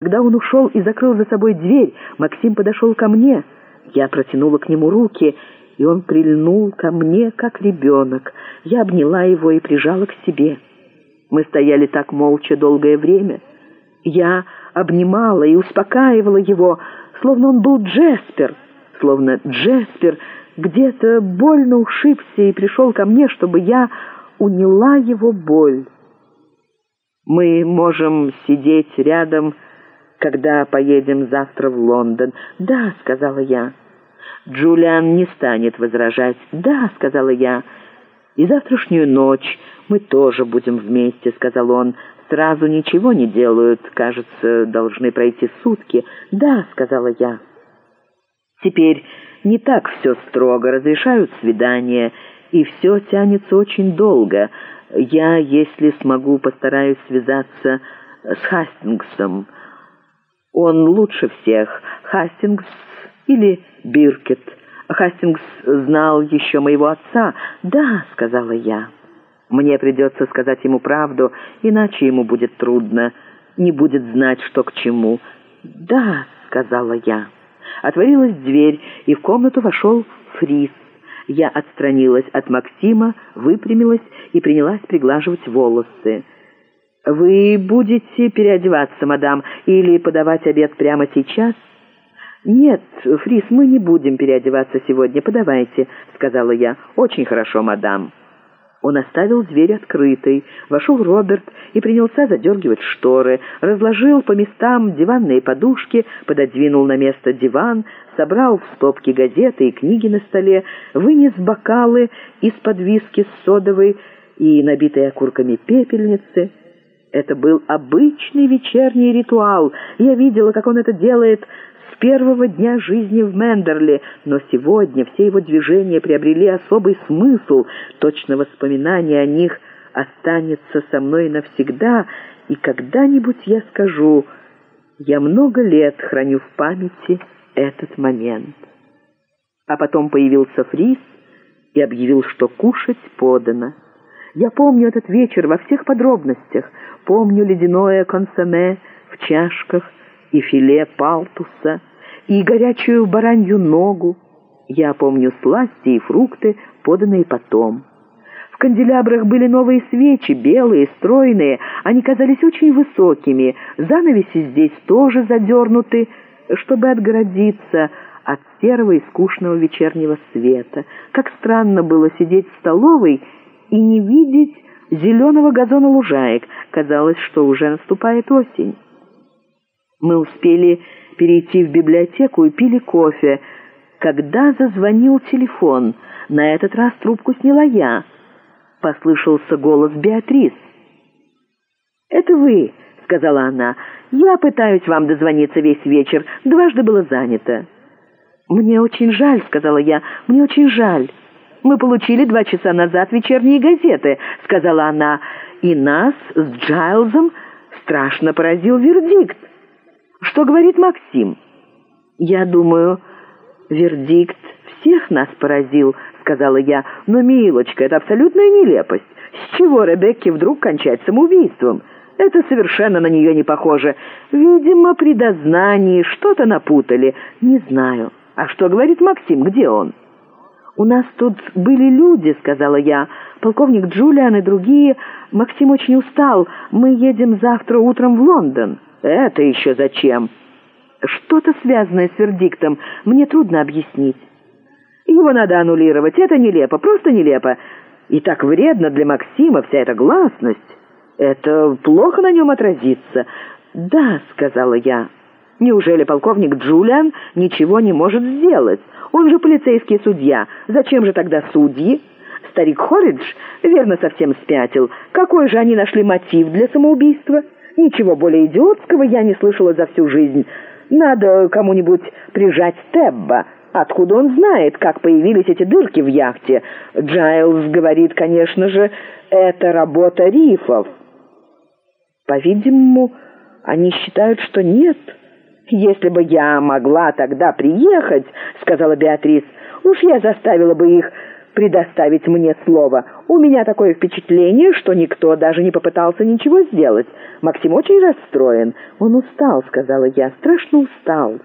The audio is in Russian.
Когда он ушел и закрыл за собой дверь, Максим подошел ко мне. Я протянула к нему руки, и он прильнул ко мне, как ребенок. Я обняла его и прижала к себе. Мы стояли так молча долгое время. Я обнимала и успокаивала его, словно он был Джеспер, словно Джеспер где-то больно ушибся и пришел ко мне, чтобы я уняла его боль. Мы можем сидеть рядом, когда поедем завтра в Лондон. «Да», — сказала я. Джулиан не станет возражать. «Да», — сказала я. «И завтрашнюю ночь мы тоже будем вместе», — сказал он. «Сразу ничего не делают. Кажется, должны пройти сутки». «Да», — сказала я. «Теперь не так все строго. Разрешают свидания, и все тянется очень долго. Я, если смогу, постараюсь связаться с Хастингсом». Он лучше всех. Хастингс или Биркет. Хастингс знал еще моего отца. «Да», — сказала я. «Мне придется сказать ему правду, иначе ему будет трудно. Не будет знать, что к чему». «Да», — сказала я. Отворилась дверь, и в комнату вошел Фрис. Я отстранилась от Максима, выпрямилась и принялась приглаживать волосы. «Вы будете переодеваться, мадам, или подавать обед прямо сейчас?» «Нет, Фрис, мы не будем переодеваться сегодня, подавайте», — сказала я. «Очень хорошо, мадам». Он оставил дверь открытой. Вошел Роберт и принялся задергивать шторы, разложил по местам диванные подушки, пододвинул на место диван, собрал в стопки газеты и книги на столе, вынес бокалы из-под виски с содовой и набитые окурками пепельницы — это был обычный вечерний ритуал. Я видела, как он это делает с первого дня жизни в Мендерли, но сегодня все его движения приобрели особый смысл. Точно воспоминание о них останется со мной навсегда, и когда-нибудь я скажу, я много лет храню в памяти этот момент. А потом появился Фрис и объявил, что кушать подано. Я помню этот вечер во всех подробностях. Помню ледяное консоме в чашках и филе палтуса, и горячую баранью ногу. Я помню сласти и фрукты, поданные потом. В канделябрах были новые свечи, белые, стройные. Они казались очень высокими. Занавеси здесь тоже задернуты, чтобы отгородиться от серого и скучного вечернего света. Как странно было сидеть в столовой и не видеть зеленого газона лужаек. Казалось, что уже наступает осень. Мы успели перейти в библиотеку и пили кофе, когда зазвонил телефон. На этот раз трубку сняла я. Послышался голос Беатрис. «Это вы», — сказала она. «Я пытаюсь вам дозвониться весь вечер. Дважды было занято». «Мне очень жаль», — сказала я. «Мне очень жаль». «Мы получили два часа назад вечерние газеты», — сказала она, «и нас с Джайлзом страшно поразил вердикт. Что говорит Максим?» «Я думаю, вердикт всех нас поразил», — сказала я, «но, милочка, это абсолютная нелепость. С чего Ребекке вдруг кончать самоубийством?» Это совершенно на нее не похоже. Видимо, при дознании что-то напутали. Не знаю. А что говорит Максим? Где он?» «У нас тут были люди», — сказала я. «Полковник Джулиан и другие. Максим очень устал. Мы едем завтра утром в Лондон». «Это еще зачем?» «Что-то связанное с вердиктом. Мне трудно объяснить». «Его надо аннулировать. Это нелепо, просто нелепо. И так вредно для Максима вся эта гласность. Это плохо на нем отразится». «Да», — сказала я. «Неужели полковник Джулиан ничего не может сделать?» Он же полицейский судья. Зачем же тогда судьи? Старик Хоридж верно совсем спятил. Какой же они нашли мотив для самоубийства? Ничего более идиотского я не слышала за всю жизнь. Надо кому-нибудь прижать Стебба. Откуда он знает, как появились эти дырки в яхте? Джайлз говорит, конечно же, это работа рифов. По-видимому, они считают, что нет. «Если бы я могла тогда приехать, — сказала предоставить мне слово. У меня такое впечатление, что никто даже не попытался ничего сделать. Максим очень расстроен. Он устал, сказала я, страшно устал.